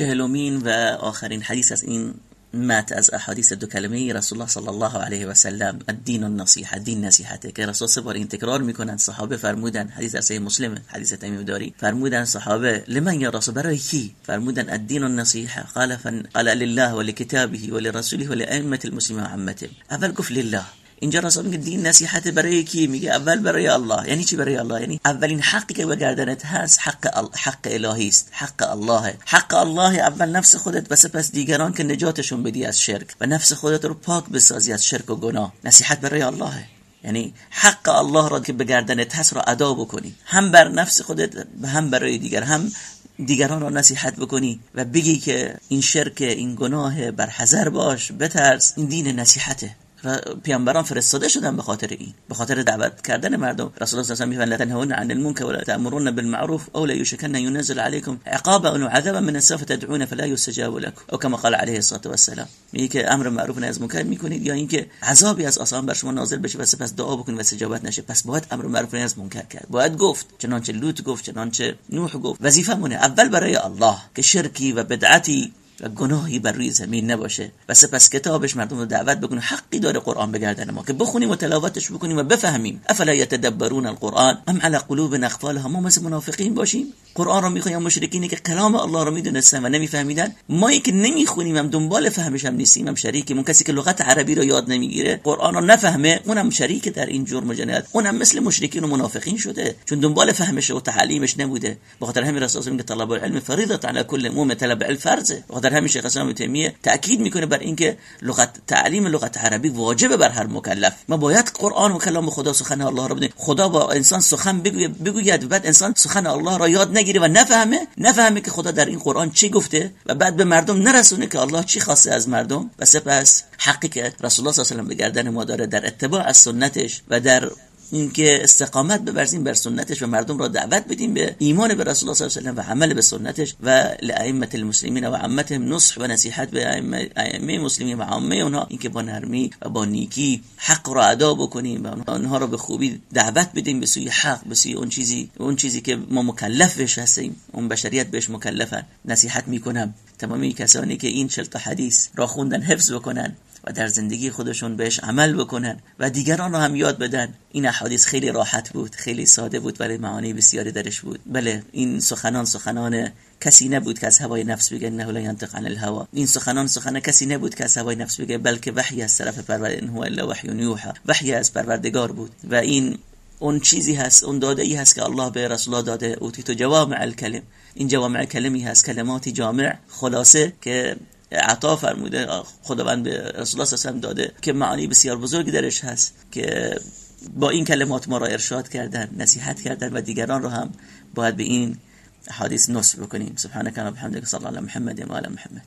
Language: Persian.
چهلمین و آخرین حدیث از این مت از احادیث دو کلمه رسول الله صلی الله علیه و سلم الدین النصیحه دین نصیحته که رسول سه بار این تکرار می‌کنن صحابه فرمودن حدیث از مسلم حدیث تمیم داری. فرمودن صحابه لمن یا رسول برای کی؟ فرمودن الدین النصیحه قال فن قال لله ولکتابه ولرسوله ولائمه المسلمین و عمته. اول گفت لله. اینجا رسول میگه دین نصیحت برای کی؟ میگه اول برای الله. یعنی چی برای الله؟ یعنی اولین حقی که به گردنت هست حق حق الهی است. حق الله. حق الله اول نفس خودت و سپس دیگران که نجاتشون بدی از شرک. و نفس خودت رو پاک بسازی از شرک و گناه. نصیحت برای الله. یعنی حق الله را که به گردنت هست را ادا بکنی. هم بر نفس خودت و هم برای دیگر. هم دیگران را نصیحت بکنی و بگی که این شرک این گناه بر حذر باش. بترس. این دین نصیحته. و پیامبران فرستاده شدن به خاطر این به خاطر دعوت کردن مردم. رسول الله صلی الله علیه و آله عن المنکر ولا تأمرون بالمعروف او لا يشكن ينزل عليكم عقابا او عذابا من السماء تدعون فلا يستجاب لكم. او كما قال عليه الصلاه والسلام میگه که امر معروف نهی از منکر می‌کنید یا اینکه عذابی از آسمان بر شما نازل بشه و سپس دعا بکنید و استجابت نشه پس باید امر معروف نهی از منکر کرد. باید گفت چنانچه لوط گفت چنانچه نوح گفت. وظیفه مونه اول برای الله که شرکی و بدعتی و گناهی بر روی زمین نباشه. و سپس کتابش مردم رو دعوت بکنه حقی داره قرآن بگردن ما که بخونیم و تلاوتش بکنیم و بفهمیم. افلا یتدبرون القرآن؟ ام على قلوب اقفالها ما مثل منافقین باشیم. قرآن رو می‌خونیم مشرکینی که کلام الله رو می‌دونستن و نمیفهمیدن؟ ما که نمی‌خونیم هم دنبال فهمش هم نیستیم هم شریکیم. کسی که لغت عربی رو یاد نمی‌گیره قرآن رو نفهمه اونم شریک در این جرم جنایت. اونم مثل مشرکین و منافقین شده. چون دنبال فهمش و تعلیمش نبوده. بخاطر همین رسول میگه طلب العلم فریضه على كل مؤمن طلب الفرض. همین شیخ اسلام تیمیه تاکید می‌کنه بر اینکه لغت تعلیم لغت عربی واجبه بر هر مکلف. ما باید قرآن و کلام خدا سخن الله رو بدیم خدا با انسان سخن بگوید بعد انسان سخن الله را یاد نگیره و نفهمه. نفهمه که خدا در این قرآن چی گفته و بعد به مردم نرسونه که الله چی خواسته از مردم. و سپس حقی که رسول الله صلی الله علیه و به گردن ما داره در اتباع از سنتش و در اینکه استقامت ببرزیم بر سنتش و مردم را دعوت بدیم به ایمان به رسول الله صلی الله علیه و و عمل به سنتش و لائمه المسلمین و عمتهم نصح و نصیحت به ائمه مسلمین و عامه اونها. اینکه با نرمی و با نیکی حق را ادا بکنیم و اونها را به خوبی دعوت بدیم به سوی حق به سوی اون چیزی اون چیزی که ما مکلف بهش هستیم. اون بشریت بهش مکلفن. نصیحت می‌کنم تمامی کسانی که این چلتا حدیث را خوندن حفظ بکنن. در زندگی خودشون بهش عمل بکنن و دیگران رو هم یاد بدن. این احادیث خیلی راحت بود خیلی ساده بود ولی معانی بسیاری درش بود. بله این سخنان سخنان کسی نبود که از هوای نفس بگه نه لا ينطق عن الهوا. این سخنان سخن کسی نبود که از هوای نفس بگه بلکه وحی از طرف پروردگار هو الا وحی یوحى وحی از پروردگار بود. و این اون چیزی هست اون داده ای هست که الله به رسول الله داده. اوتی تو جوامع الکلم. این جوامع کلمی هست کلماتی جامع خلاصه که عطا فرموده خداوند به رسول الله صلی داده که معانی بسیار بزرگی درش هست که با این کلمات ما را ارشاد کردن نصیحت کردن و دیگران رو هم باید به این حدیث نصب بکنیم. سبحانك و بحمدك صلی الله محمد و محمد.